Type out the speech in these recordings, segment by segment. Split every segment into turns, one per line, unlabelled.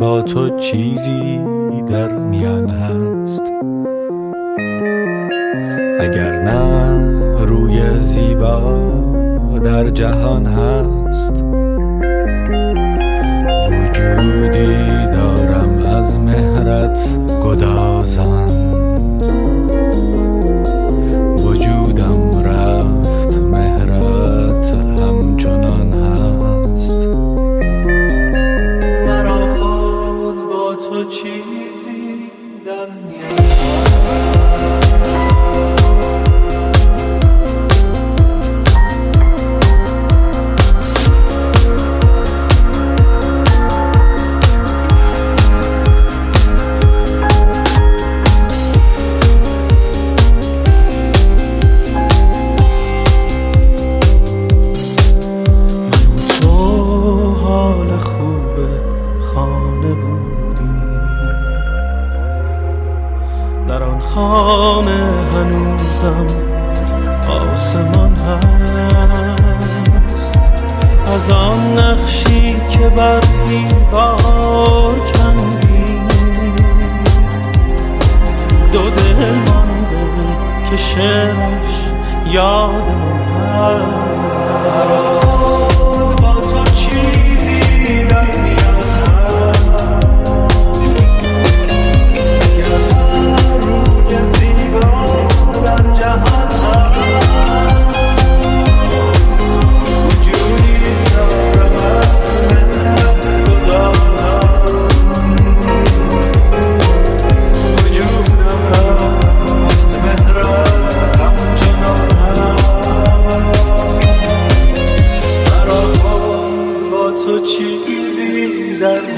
با تو چیزی در میان هست. اگر نه روی زیبا در جهان هست. وجودی done. بر دیوار کندی دو دل مانده که شعرش یادمون هست. چیزی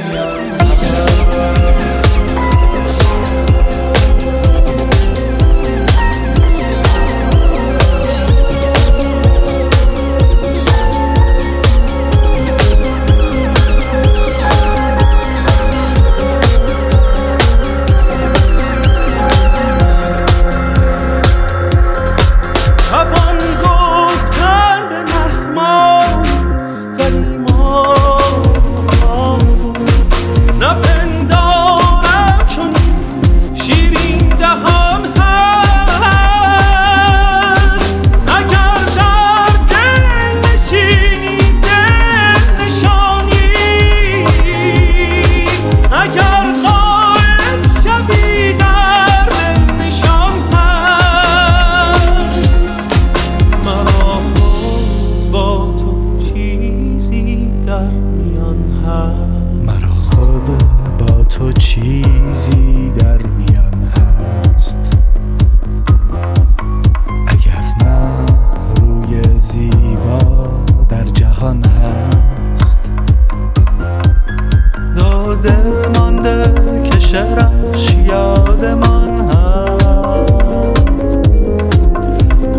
که شرش یادمان هست؟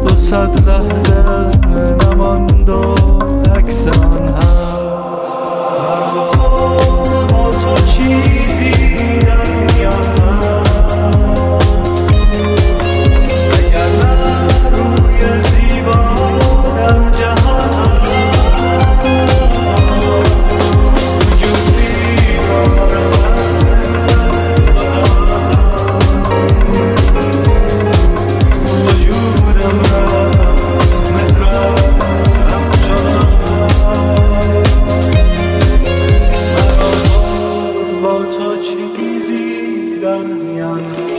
دو صد young